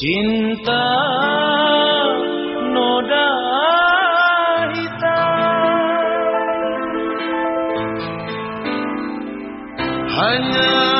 Cinta noda hitam. Hanya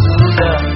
Yeah.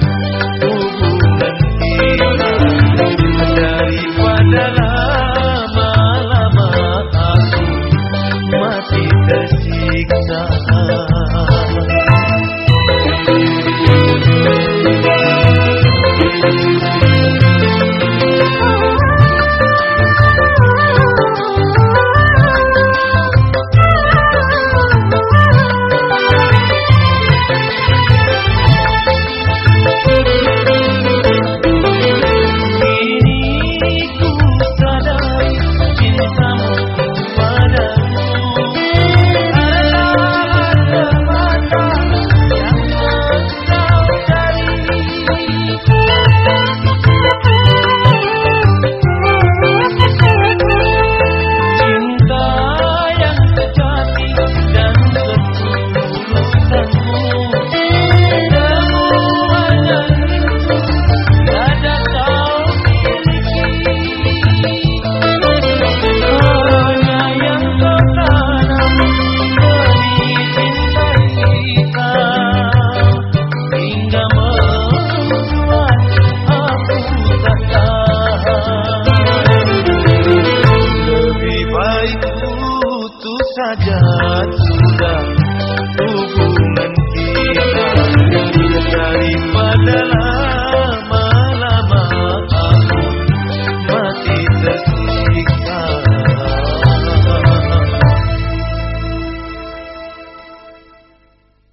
saja